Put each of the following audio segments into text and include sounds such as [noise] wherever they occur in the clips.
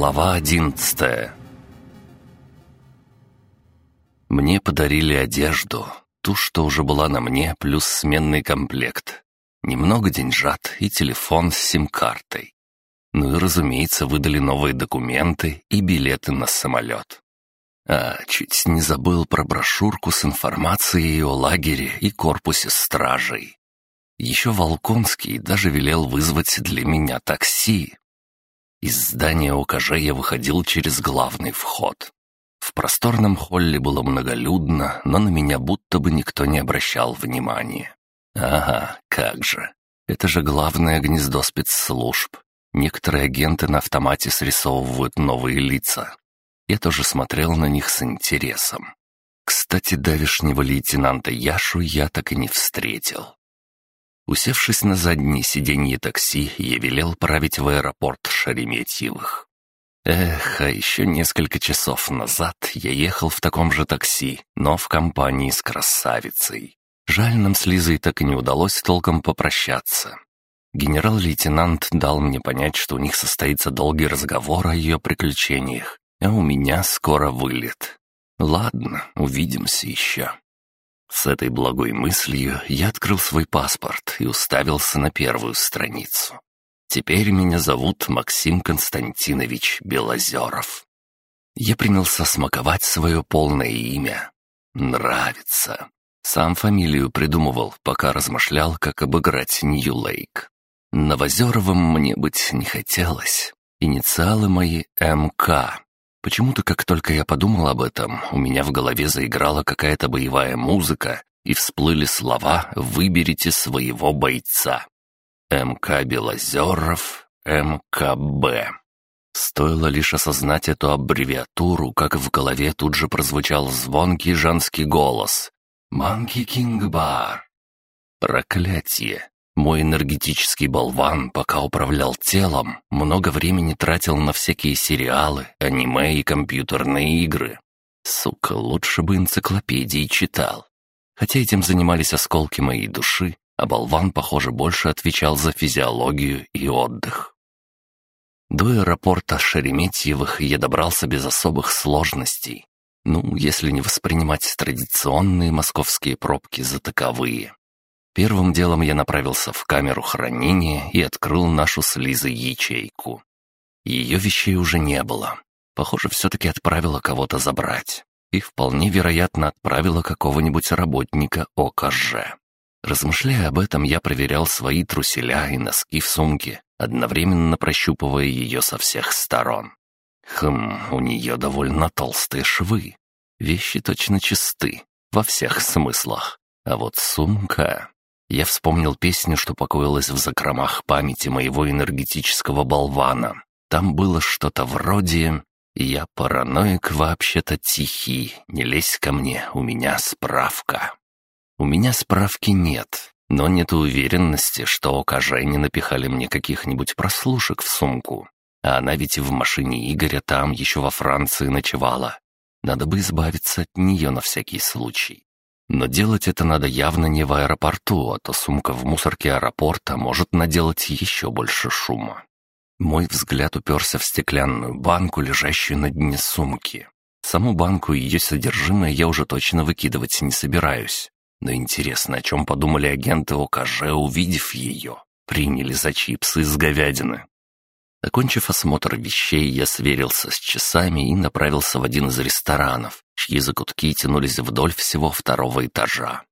Глава одиннадцатая Мне подарили одежду, ту, что уже была на мне, плюс сменный комплект. Немного деньжат и телефон с сим-картой. Ну и, разумеется, выдали новые документы и билеты на самолет. А, чуть не забыл про брошюрку с информацией о лагере и корпусе стражей. Еще Волконский даже велел вызвать для меня такси. Из здания ОКЖ я выходил через главный вход. В просторном холле было многолюдно, но на меня будто бы никто не обращал внимания. Ага, как же. Это же главное гнездо спецслужб. Некоторые агенты на автомате срисовывают новые лица. Я тоже смотрел на них с интересом. Кстати, давешнего лейтенанта Яшу я так и не встретил. Усевшись на заднее сиденье такси, я велел править в аэропорт Шереметьевых. Эх, а еще несколько часов назад я ехал в таком же такси, но в компании с красавицей. Жаль, нам с Лизой так и не удалось толком попрощаться. Генерал-лейтенант дал мне понять, что у них состоится долгий разговор о ее приключениях, а у меня скоро вылет. Ладно, увидимся еще. С этой благой мыслью я открыл свой паспорт и уставился на первую страницу. Теперь меня зовут Максим Константинович Белозеров. Я принялся смаковать свое полное имя. Нравится. Сам фамилию придумывал, пока размышлял, как обыграть Нью-Лейк. Новозеровым мне быть не хотелось. Инициалы мои МК. Почему-то, как только я подумал об этом, у меня в голове заиграла какая-то боевая музыка, и всплыли слова «Выберите своего бойца». МК Белозеров, МКБ. Стоило лишь осознать эту аббревиатуру, как в голове тут же прозвучал звонкий женский голос. «Манки Кинг Бар». Проклятие! Мой энергетический болван, пока управлял телом, много времени тратил на всякие сериалы, аниме и компьютерные игры. Сука, лучше бы энциклопедии читал. Хотя этим занимались осколки моей души, а болван, похоже, больше отвечал за физиологию и отдых. До аэропорта Шереметьевых я добрался без особых сложностей. Ну, если не воспринимать традиционные московские пробки за таковые. Первым делом я направился в камеру хранения и открыл нашу с Лизой ячейку. Ее вещей уже не было. Похоже, все-таки отправила кого-то забрать. И вполне вероятно отправила какого-нибудь работника ОКЖ. Размышляя об этом, я проверял свои труселя и носки в сумке, одновременно прощупывая ее со всех сторон. Хм, у нее довольно толстые швы. Вещи точно чисты, во всех смыслах. А вот сумка... Я вспомнил песню, что покоилась в закромах памяти моего энергетического болвана. Там было что-то вроде «Я параноик вообще-то тихий, не лезь ко мне, у меня справка». У меня справки нет, но нет уверенности, что ОКЖ не напихали мне каких-нибудь прослушек в сумку. А она ведь и в машине Игоря там еще во Франции ночевала. Надо бы избавиться от нее на всякий случай. Но делать это надо явно не в аэропорту, а то сумка в мусорке аэропорта может наделать еще больше шума. Мой взгляд уперся в стеклянную банку, лежащую на дне сумки. Саму банку и ее содержимое я уже точно выкидывать не собираюсь. Но интересно, о чем подумали агенты ОКЖ, увидев ее? Приняли за чипсы из говядины. Окончив осмотр вещей, я сверился с часами и направился в один из ресторанов, чьи закутки тянулись вдоль всего второго этажа.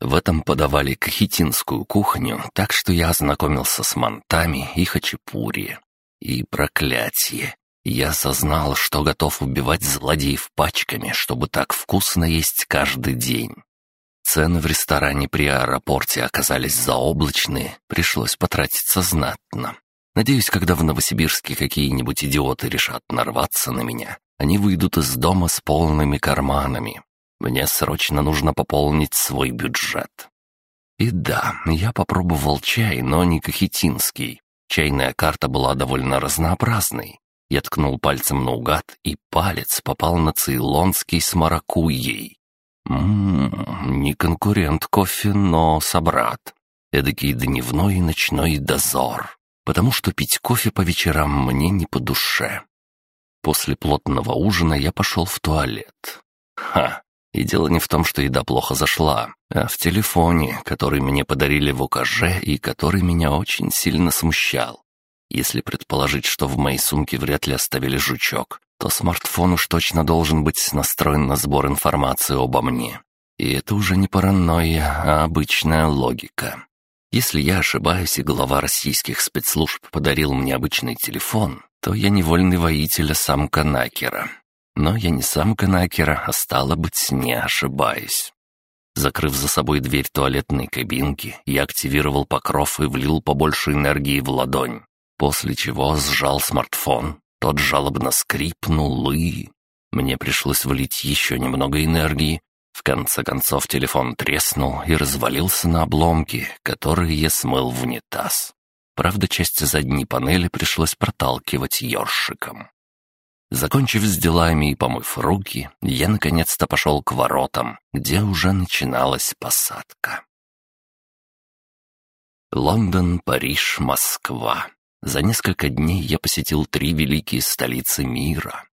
В этом подавали кахетинскую кухню, так что я ознакомился с мантами и хачапури. И проклятие. Я осознал, что готов убивать злодеев пачками, чтобы так вкусно есть каждый день. Цены в ресторане при аэропорте оказались заоблачные, пришлось потратиться знатно. Надеюсь, когда в Новосибирске какие-нибудь идиоты решат нарваться на меня, они выйдут из дома с полными карманами. Мне срочно нужно пополнить свой бюджет. И да, я попробовал чай, но не кахетинский. Чайная карта была довольно разнообразной. Я ткнул пальцем наугад, и палец попал на цейлонский с маракуйей. Ммм, не конкурент кофе, но собрат. Эдакий дневной и ночной дозор. Потому что пить кофе по вечерам мне не по душе. После плотного ужина я пошел в туалет. Ха, и дело не в том, что еда плохо зашла, а в телефоне, который мне подарили в УКЖ и который меня очень сильно смущал. Если предположить, что в моей сумке вряд ли оставили жучок, то смартфон уж точно должен быть настроен на сбор информации обо мне. И это уже не паранойя, а обычная логика. Если я ошибаюсь, и глава российских спецслужб подарил мне обычный телефон, то я невольный воитель а самка Накера. Но я не самка Накера, а стало быть, не ошибаюсь. Закрыв за собой дверь туалетной кабинки, я активировал покров и влил побольше энергии в ладонь, после чего сжал смартфон. Тот жалобно скрипнул и... Мне пришлось влить еще немного энергии. В конце концов телефон треснул и развалился на обломки, которые я смыл в унитаз. Правда, часть задней панели пришлось проталкивать ёршиком. Закончив с делами и помыв руки, я наконец-то пошел к воротам, где уже начиналась посадка. Лондон, Париж, Москва. За несколько дней я посетил три великие столицы мира.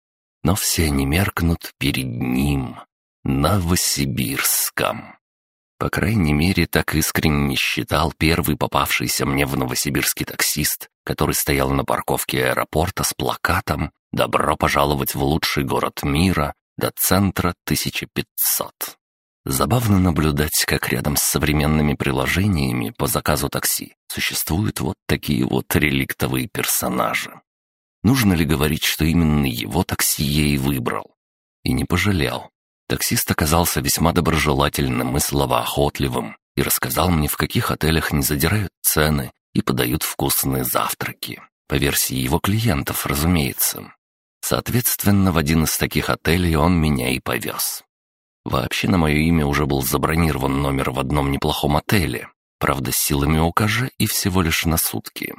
Но все они меркнут перед ним, Новосибирском. По крайней мере, так искренне считал первый попавшийся мне в Новосибирске таксист, который стоял на парковке аэропорта с плакатом «Добро пожаловать в лучший город мира, до центра 1500». Забавно наблюдать, как рядом с современными приложениями по заказу такси существуют вот такие вот реликтовые персонажи. Нужно ли говорить, что именно его такси я и выбрал? И не пожалел. Таксист оказался весьма доброжелательным и словоохотливым и рассказал мне, в каких отелях не задирают цены и подают вкусные завтраки. По версии его клиентов, разумеется. Соответственно, в один из таких отелей он меня и повез. Вообще на мое имя уже был забронирован номер в одном неплохом отеле, правда, с силами ОКЖ и всего лишь на сутки.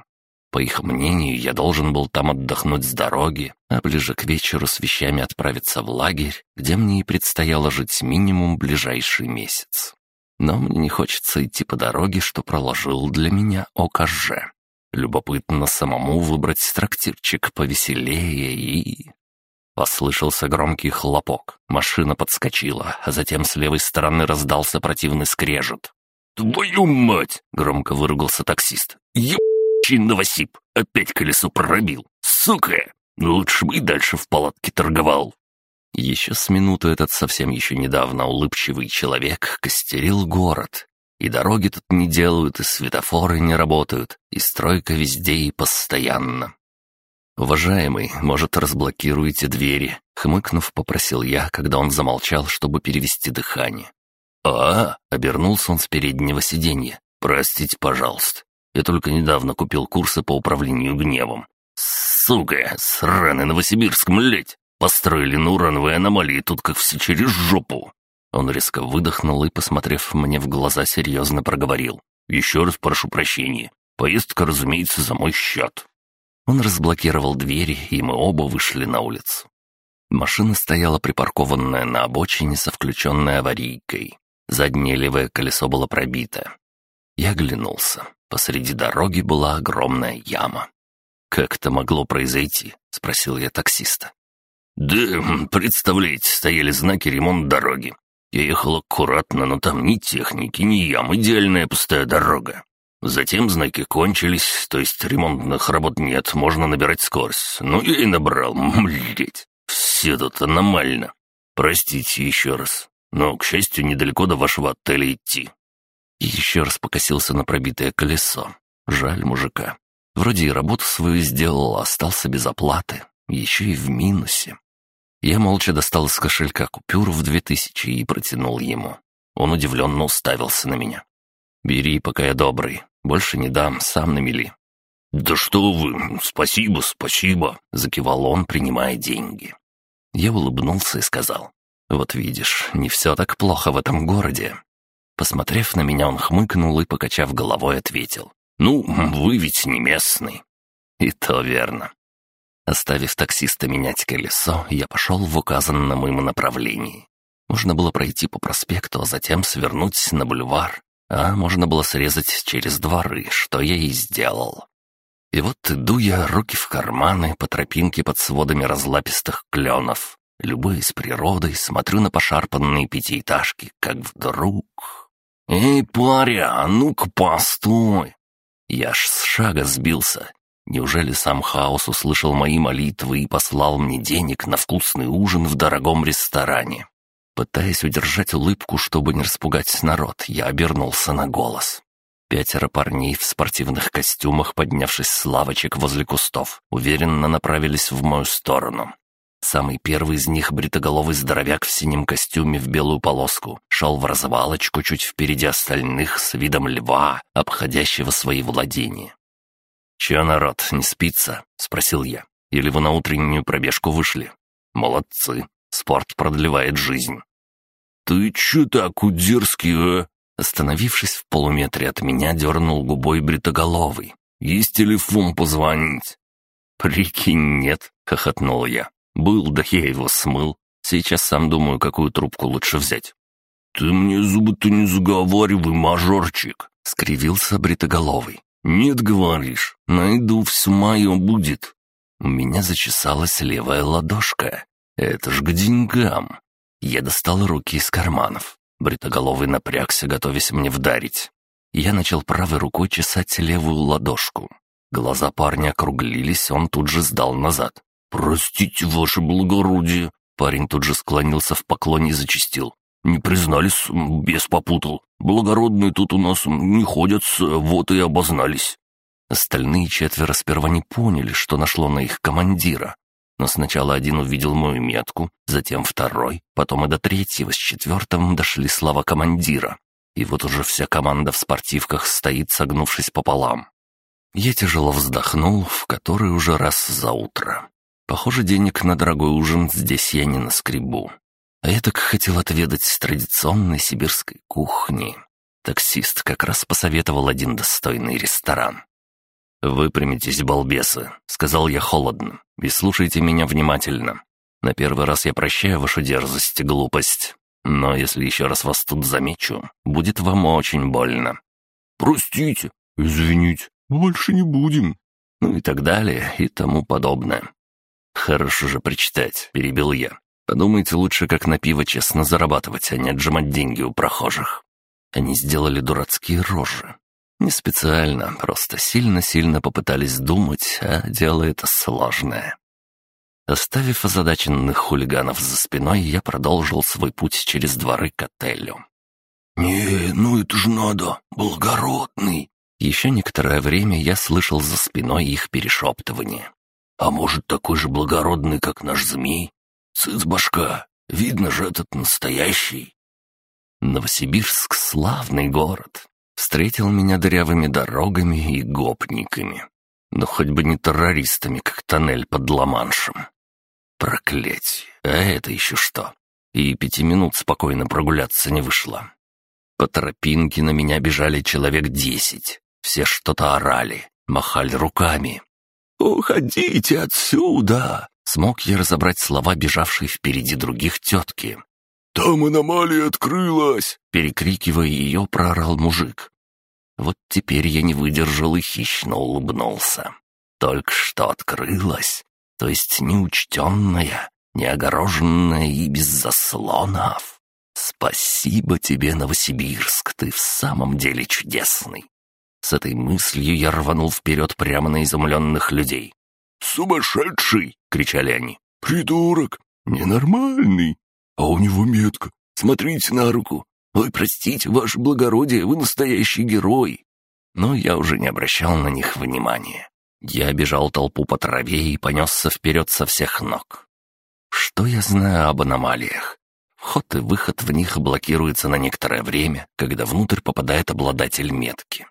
По их мнению, я должен был там отдохнуть с дороги, а ближе к вечеру с вещами отправиться в лагерь, где мне и предстояло жить минимум ближайший месяц. Но мне не хочется идти по дороге, что проложил для меня ОКЖ. Любопытно самому выбрать трактирчик повеселее и... Послышался громкий хлопок. Машина подскочила, а затем с левой стороны раздался противный скрежет. «Твою мать!» — громко выругался таксист. «Ебучий новосип! Опять колесо пробил! Сука! Лучше бы и дальше в палатке торговал!» Еще с минуту этот совсем еще недавно улыбчивый человек костерил город. И дороги тут не делают, и светофоры не работают, и стройка везде и постоянно. «Уважаемый, может, разблокируете двери?» — хмыкнув, попросил я, когда он замолчал, чтобы перевести дыхание. «А?» — обернулся он с переднего сиденья. «Простите, пожалуйста. Я только недавно купил курсы по управлению гневом. Сука, сраный Новосибирск, млеть! Построили на урановой аномалии тут как все через жопу!» Он резко выдохнул и, посмотрев мне в глаза, серьезно проговорил. «Еще раз прошу прощения. Поездка, разумеется, за мой счет». Он разблокировал двери, и мы оба вышли на улицу. Машина стояла припаркованная на обочине со включенной аварийкой. Заднее левое колесо было пробито. Я оглянулся. Посреди дороги была огромная яма. «Как это могло произойти?» — спросил я таксиста. «Да, представляете, стояли знаки ремонт дороги. Я ехал аккуратно, но там ни техники, ни ям, идеальная пустая дорога. Затем знаки кончились, то есть ремонтных работ нет, можно набирать скорость. Ну, я и набрал, [laughs] млеть. Все тут аномально. Простите еще раз, но, к счастью, недалеко до вашего отеля идти». И еще раз покосился на пробитое колесо. Жаль мужика. Вроде и работу свою сделал, а остался без оплаты. Еще и в минусе. Я молча достал из кошелька купюру в две тысячи и протянул ему. Он удивленно уставился на меня. «Бери, пока я добрый. Больше не дам, сам намели». «Да что вы! Спасибо, спасибо!» — закивал он, принимая деньги. Я улыбнулся и сказал. «Вот видишь, не все так плохо в этом городе». Посмотрев на меня, он хмыкнул и, покачав головой, ответил. «Ну, вы ведь не местный». И то верно. Оставив таксиста менять колесо, я пошел в указанном им направлении. Можно было пройти по проспекту, а затем свернуть на бульвар, а можно было срезать через дворы, что я и сделал. И вот иду я, руки в карманы, по тропинке под сводами разлапистых кленов. Любуясь природой, смотрю на пошарпанные пятиэтажки, как вдруг... «Эй, паря, а ну-ка постой!» Я аж с шага сбился. Неужели сам Хаос услышал мои молитвы и послал мне денег на вкусный ужин в дорогом ресторане? Пытаясь удержать улыбку, чтобы не распугать народ, я обернулся на голос. Пятеро парней в спортивных костюмах, поднявшись с лавочек возле кустов, уверенно направились в мою сторону. Самый первый из них, бритоголовый здоровяк в синем костюме в белую полоску, шел в развалочку чуть впереди остальных с видом льва, обходящего свои владения. «Че, народ, не спится?» — спросил я. «Или вы на утреннюю пробежку вышли?» «Молодцы, спорт продлевает жизнь». «Ты че так дерзкий, а?» Остановившись в полуметре от меня, дернул губой бритоголовый. «Есть телефон позвонить?» «Прикинь, нет», — хохотнул я. Был, да я его смыл. Сейчас сам думаю, какую трубку лучше взять. «Ты мне зубы-то не заговаривай, мажорчик!» — скривился бритоголовый. «Нет, говоришь, найду, все мое будет». У меня зачесалась левая ладошка. Это ж к деньгам. Я достал руки из карманов. Бритоголовый напрягся, готовясь мне вдарить. Я начал правой рукой чесать левую ладошку. Глаза парня округлились, он тут же сдал назад. «Простите, ваше благородие!» Парень тут же склонился в поклоне и зачистил. «Не признались, бес попутал. Благородные тут у нас не ходят, вот и обознались». Остальные четверо сперва не поняли, что нашло на их командира. Но сначала один увидел мою метку, затем второй, потом и до третьего с четвертым дошли слова командира. И вот уже вся команда в спортивках стоит, согнувшись пополам. Я тяжело вздохнул, в который уже раз за утро. Похоже, денег на дорогой ужин здесь я не наскребу. А я так хотел отведать традиционной сибирской кухни. Таксист как раз посоветовал один достойный ресторан. «Выпрямитесь, балбесы», — сказал я холодно, — «и слушайте меня внимательно. На первый раз я прощаю вашу дерзость и глупость, но если еще раз вас тут замечу, будет вам очень больно». «Простите, извините, больше не будем». Ну и так далее, и тому подобное. «Хорошо же прочитать», — перебил я. «Подумайте лучше, как на пиво честно зарабатывать, а не отжимать деньги у прохожих». Они сделали дурацкие рожи. Не специально, просто сильно-сильно попытались думать, а дело это сложное. Оставив озадаченных хулиганов за спиной, я продолжил свой путь через дворы к отелю. «Не, ну это ж надо, благородный!» Еще некоторое время я слышал за спиной их перешептывание. А может, такой же благородный, как наш змей? Цыц башка, видно же этот настоящий. Новосибирск — славный город. Встретил меня дырявыми дорогами и гопниками. Но хоть бы не террористами, как тоннель под Ла-Маншем. Проклятье, а это еще что? И пяти минут спокойно прогуляться не вышло. По тропинке на меня бежали человек десять. Все что-то орали, махали руками. «Уходите отсюда!» Смог я разобрать слова, бежавшей впереди других тетки. «Там аномалия открылась!» Перекрикивая ее, проорал мужик. Вот теперь я не выдержал и хищно улыбнулся. Только что открылась, то есть неучтенная, неогороженная и без заслонов. Спасибо тебе, Новосибирск, ты в самом деле чудесный. С этой мыслью я рванул вперед прямо на изумленных людей. «Сумасшедший!» — кричали они. «Придурок! Ненормальный! А у него метка! Смотрите на руку! Ой, простите, ваше благородие, вы настоящий герой!» Но я уже не обращал на них внимания. Я обежал толпу по траве и понесся вперед со всех ног. Что я знаю об аномалиях? Вход и выход в них блокируется на некоторое время, когда внутрь попадает обладатель метки.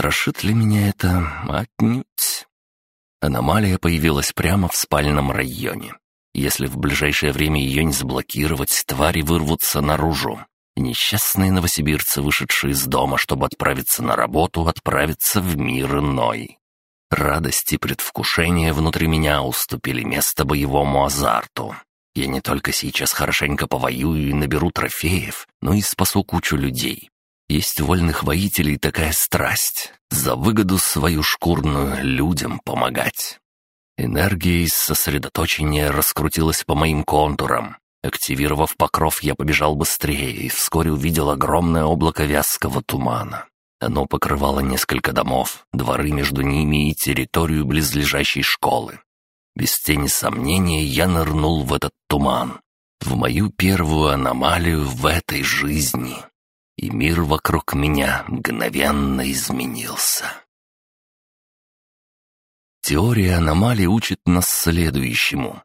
Страшит ли меня это? Отнюдь. Аномалия появилась прямо в спальном районе. Если в ближайшее время ее не заблокировать, твари вырвутся наружу. несчастные новосибирцы, вышедшие из дома, чтобы отправиться на работу, отправятся в мир иной. Радость и предвкушение внутри меня уступили место боевому азарту. Я не только сейчас хорошенько повоюю и наберу трофеев, но и спасу кучу людей. Есть вольных воителей такая страсть — за выгоду свою шкурную людям помогать. Энергия из сосредоточения раскрутилась по моим контурам. Активировав покров, я побежал быстрее и вскоре увидел огромное облако вязкого тумана. Оно покрывало несколько домов, дворы между ними и территорию близлежащей школы. Без тени сомнения я нырнул в этот туман, в мою первую аномалию в этой жизни и мир вокруг меня мгновенно изменился. Теория аномалий учит нас следующему.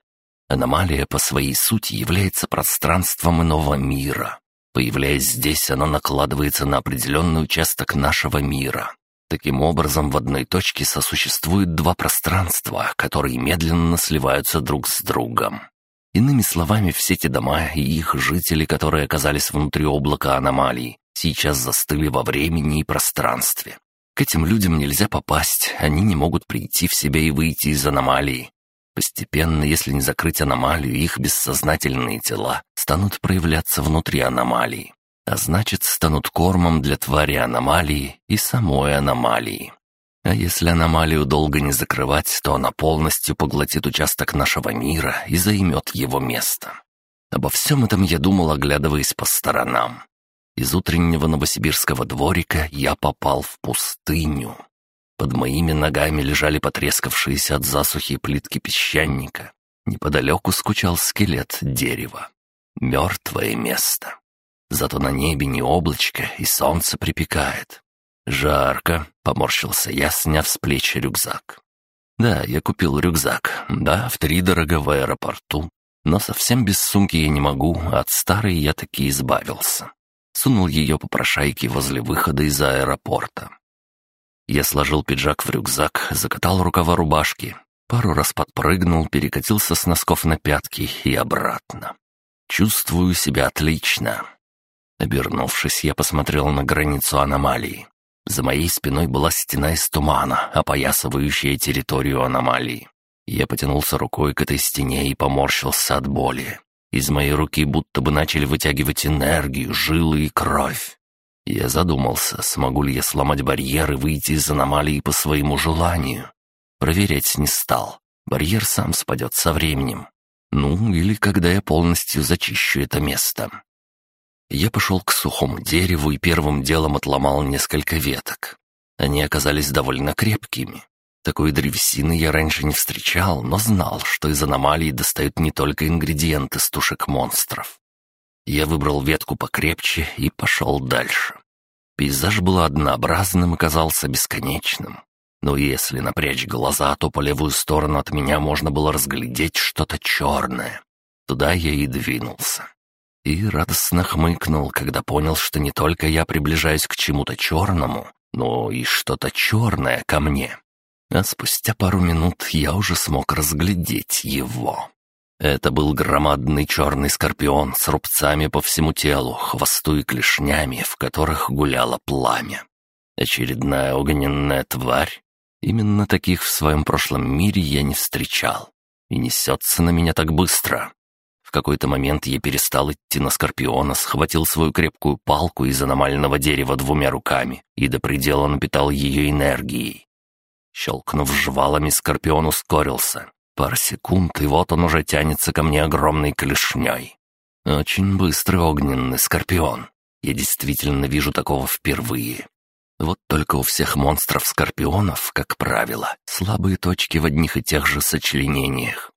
Аномалия по своей сути является пространством иного мира. Появляясь здесь, оно накладывается на определенный участок нашего мира. Таким образом, в одной точке сосуществуют два пространства, которые медленно сливаются друг с другом. Иными словами, все те дома и их жители, которые оказались внутри облака аномалий, сейчас застыли во времени и пространстве. К этим людям нельзя попасть, они не могут прийти в себя и выйти из аномалии. Постепенно, если не закрыть аномалию, их бессознательные тела станут проявляться внутри аномалии, а значит, станут кормом для твари аномалии и самой аномалии. А если аномалию долго не закрывать, то она полностью поглотит участок нашего мира и займет его место. Обо всем этом я думал, оглядываясь по сторонам. Из утреннего новосибирского дворика я попал в пустыню. Под моими ногами лежали потрескавшиеся от засухи плитки песчаника. Неподалеку скучал скелет дерева. Мертвое место. Зато на небе не облачко, и солнце припекает. «Жарко», — поморщился я, сняв с плеч рюкзак. «Да, я купил рюкзак. Да, в три дорого в аэропорту. Но совсем без сумки я не могу, от старой я таки избавился сунул ее по прошайке возле выхода из аэропорта. Я сложил пиджак в рюкзак, закатал рукава рубашки, пару раз подпрыгнул, перекатился с носков на пятки и обратно. Чувствую себя отлично. Обернувшись, я посмотрел на границу аномалии. За моей спиной была стена из тумана, опоясывающая территорию аномалии. Я потянулся рукой к этой стене и поморщился от боли. Из моей руки будто бы начали вытягивать энергию, жилы и кровь. Я задумался, смогу ли я сломать барьер и выйти из аномалии по своему желанию. Проверять не стал. Барьер сам спадет со временем. Ну, или когда я полностью зачищу это место. Я пошел к сухому дереву и первым делом отломал несколько веток. Они оказались довольно крепкими. Такой древесины я раньше не встречал, но знал, что из аномалий достают не только ингредиенты с тушек монстров. Я выбрал ветку покрепче и пошел дальше. Пейзаж был однообразным и казался бесконечным. Но если напрячь глаза, то по левую сторону от меня можно было разглядеть что-то черное. Туда я и двинулся. И радостно хмыкнул, когда понял, что не только я приближаюсь к чему-то черному, но и что-то черное ко мне. А спустя пару минут я уже смог разглядеть его. Это был громадный черный скорпион с рубцами по всему телу, хвосту и клешнями, в которых гуляло пламя. Очередная огненная тварь. Именно таких в своем прошлом мире я не встречал. И несется на меня так быстро. В какой-то момент я перестал идти на скорпиона, схватил свою крепкую палку из аномального дерева двумя руками и до предела напитал ее энергией. Щелкнув жвалами, скорпион ускорился. Пар секунд, и вот он уже тянется ко мне огромной клешней. Очень быстрый огненный скорпион. Я действительно вижу такого впервые. Вот только у всех монстров-скорпионов, как правило, слабые точки в одних и тех же сочленениях.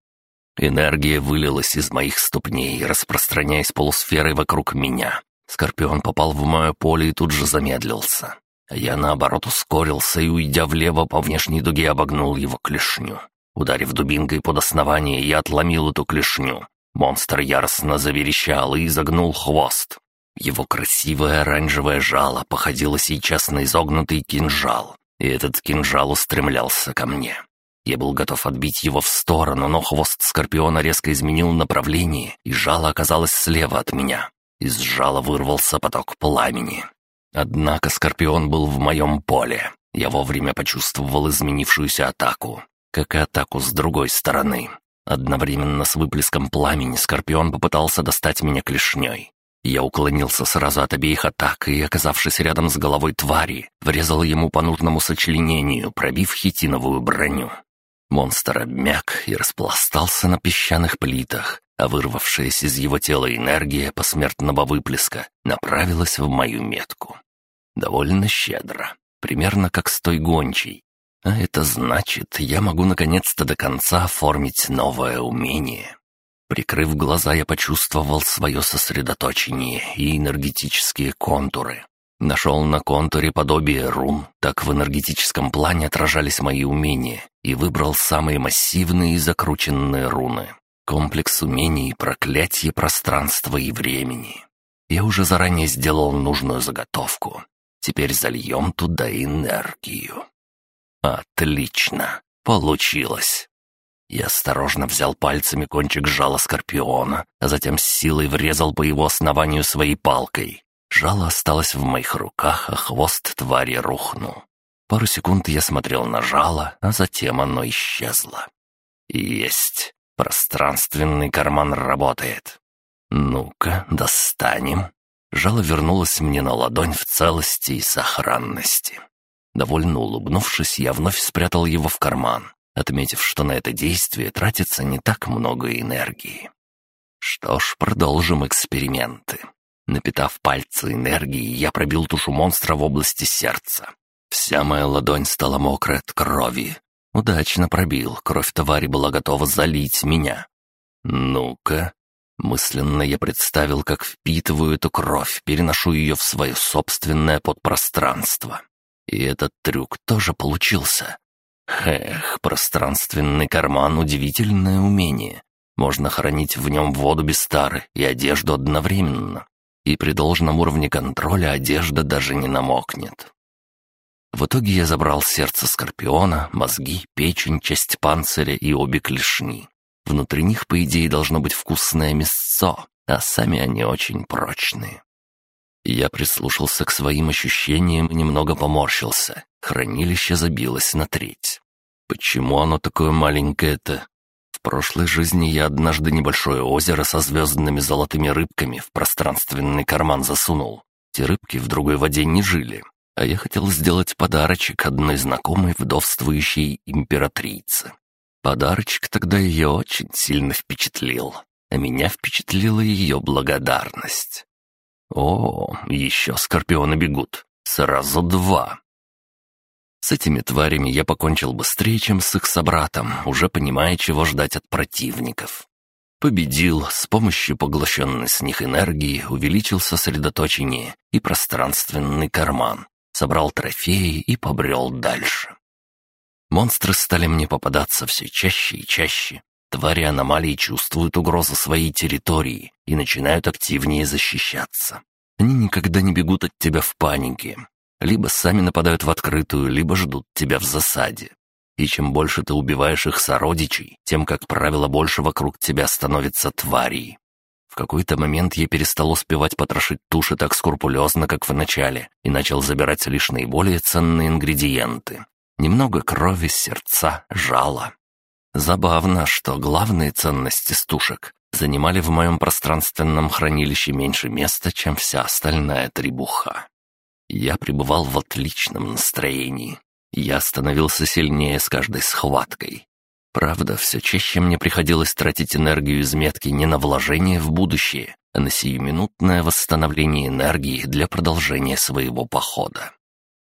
Энергия вылилась из моих ступней, распространяясь полусферой вокруг меня. Скорпион попал в мое поле и тут же замедлился. Я, наоборот, ускорился и, уйдя влево по внешней дуге, обогнул его клешню. Ударив дубинкой под основание, я отломил эту клешню. Монстр яростно заверещал и изогнул хвост. Его красивое оранжевое жало походило сейчас на изогнутый кинжал, и этот кинжал устремлялся ко мне. Я был готов отбить его в сторону, но хвост скорпиона резко изменил направление, и жало оказалось слева от меня. Из жала вырвался поток пламени. Однако Скорпион был в моем поле. Я вовремя почувствовал изменившуюся атаку, как и атаку с другой стороны. Одновременно с выплеском пламени Скорпион попытался достать меня клешней. Я уклонился сразу от обеих атак и, оказавшись рядом с головой твари, врезал ему по нужному сочленению, пробив хитиновую броню. Монстр обмяк и распластался на песчаных плитах, а вырвавшаяся из его тела энергия посмертного выплеска направилась в мою метку. Довольно щедро, примерно как с той гончей. А это значит, я могу наконец-то до конца оформить новое умение. Прикрыв глаза, я почувствовал свое сосредоточение и энергетические контуры. Нашел на контуре подобие рун, так в энергетическом плане отражались мои умения, и выбрал самые массивные и закрученные руны. Комплекс умений, проклятие пространства и времени. Я уже заранее сделал нужную заготовку. Теперь зальем туда энергию. Отлично. Получилось. Я осторожно взял пальцами кончик жала скорпиона, а затем с силой врезал по его основанию своей палкой. Жало осталось в моих руках, а хвост твари рухнул. Пару секунд я смотрел на жало, а затем оно исчезло. Есть. Пространственный карман работает. Ну-ка, достанем. Жало вернулось мне на ладонь в целости и сохранности. Довольно улыбнувшись, я вновь спрятал его в карман, отметив, что на это действие тратится не так много энергии. Что ж, продолжим эксперименты. Напитав пальцы энергией, я пробил тушу монстра в области сердца. Вся моя ладонь стала мокрой от крови. Удачно пробил, кровь твари была готова залить меня. Ну-ка. Мысленно я представил, как впитываю эту кровь, переношу ее в свое собственное подпространство. И этот трюк тоже получился. Эх, пространственный карман — удивительное умение. Можно хранить в нем воду без тары и одежду одновременно и при должном уровне контроля одежда даже не намокнет. В итоге я забрал сердце скорпиона, мозги, печень, часть панциря и обе клешни. Внутри них, по идее, должно быть вкусное мясцо, а сами они очень прочные. Я прислушался к своим ощущениям и немного поморщился. Хранилище забилось на треть. Почему оно такое маленькое-то? В прошлой жизни я однажды небольшое озеро со звездными золотыми рыбками в пространственный карман засунул. Те рыбки в другой воде не жили, а я хотел сделать подарочек одной знакомой вдовствующей императрице. Подарочек тогда ее очень сильно впечатлил, а меня впечатлила ее благодарность. О, еще скорпионы бегут. Сразу два. С этими тварями я покончил быстрее, чем с их собратом, уже понимая, чего ждать от противников. Победил, с помощью поглощенной с них энергии увеличил сосредоточение и пространственный карман, собрал трофеи и побрел дальше. Монстры стали мне попадаться все чаще и чаще. Твари аномалии чувствуют угрозу своей территории и начинают активнее защищаться. Они никогда не бегут от тебя в панике, либо сами нападают в открытую, либо ждут тебя в засаде. И чем больше ты убиваешь их сородичей, тем, как правило, больше вокруг тебя становится тварей. Какой-то момент я перестал успевать потрошить туши так скрупулезно, как в начале, и начал забирать лишь наиболее ценные ингредиенты. Немного крови, сердца, жала. Забавно, что главные ценности стушек занимали в моем пространственном хранилище меньше места, чем вся остальная требуха. Я пребывал в отличном настроении. Я становился сильнее с каждой схваткой. Правда, все чаще мне приходилось тратить энергию из метки не на вложение в будущее, а на сиюминутное восстановление энергии для продолжения своего похода.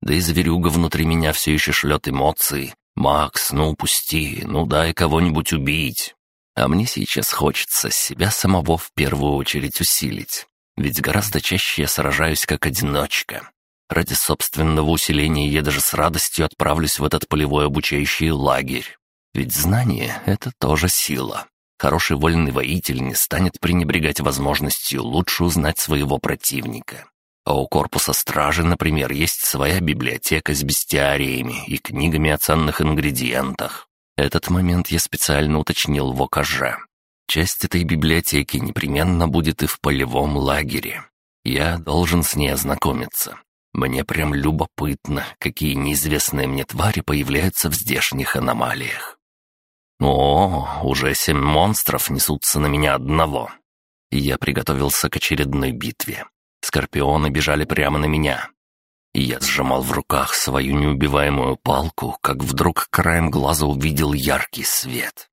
Да и зверюга внутри меня все еще шлет эмоции. «Макс, ну упусти, ну дай кого-нибудь убить». А мне сейчас хочется себя самого в первую очередь усилить. Ведь гораздо чаще я сражаюсь как одиночка, Ради собственного усиления я даже с радостью отправлюсь в этот полевой обучающий лагерь. Ведь знание — это тоже сила. Хороший вольный воитель не станет пренебрегать возможностью лучше узнать своего противника. А у корпуса стражи, например, есть своя библиотека с бестиариями и книгами о ценных ингредиентах. Этот момент я специально уточнил в ОКЖ. Часть этой библиотеки непременно будет и в полевом лагере. Я должен с ней ознакомиться. Мне прям любопытно, какие неизвестные мне твари появляются в здешних аномалиях. О, уже семь монстров несутся на меня одного. и я приготовился к очередной битве. Скорпионы бежали прямо на меня. И я сжимал в руках свою неубиваемую палку, как вдруг краем глаза увидел яркий свет.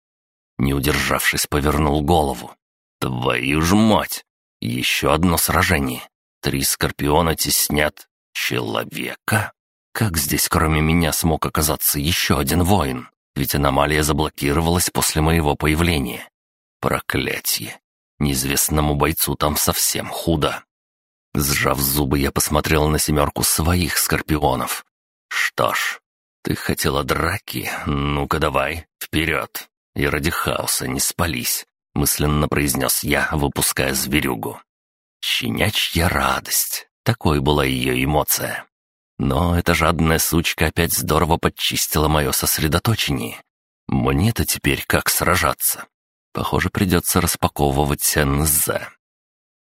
Не удержавшись, повернул голову. «Твою ж мать! Еще одно сражение. Три скорпиона теснят человека. Как здесь, кроме меня, смог оказаться еще один воин? Ведь аномалия заблокировалась после моего появления. Проклятие! Неизвестному бойцу там совсем худо. Сжав зубы, я посмотрел на семерку своих скорпионов. Что ж, ты хотела драки? Ну-ка давай, вперед. И ради хаоса не спались, мысленно произнес я, выпуская зверюгу. Щенячья радость. Такой была ее эмоция. Но эта жадная сучка опять здорово подчистила мое сосредоточение. Мне-то теперь как сражаться? Похоже, придется распаковывать НЗ.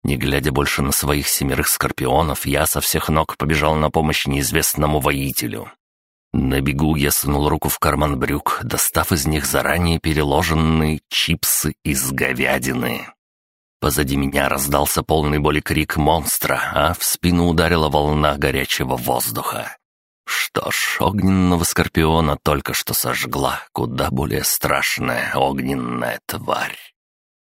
Не глядя больше на своих семерых скорпионов, я со всех ног побежал на помощь неизвестному воителю. На бегу я сунул руку в карман брюк, достав из них заранее переложенные чипсы из говядины. Позади меня раздался полный боли крик монстра, а в спину ударила волна горячего воздуха. Что ж, огненного скорпиона только что сожгла куда более страшная огненная тварь.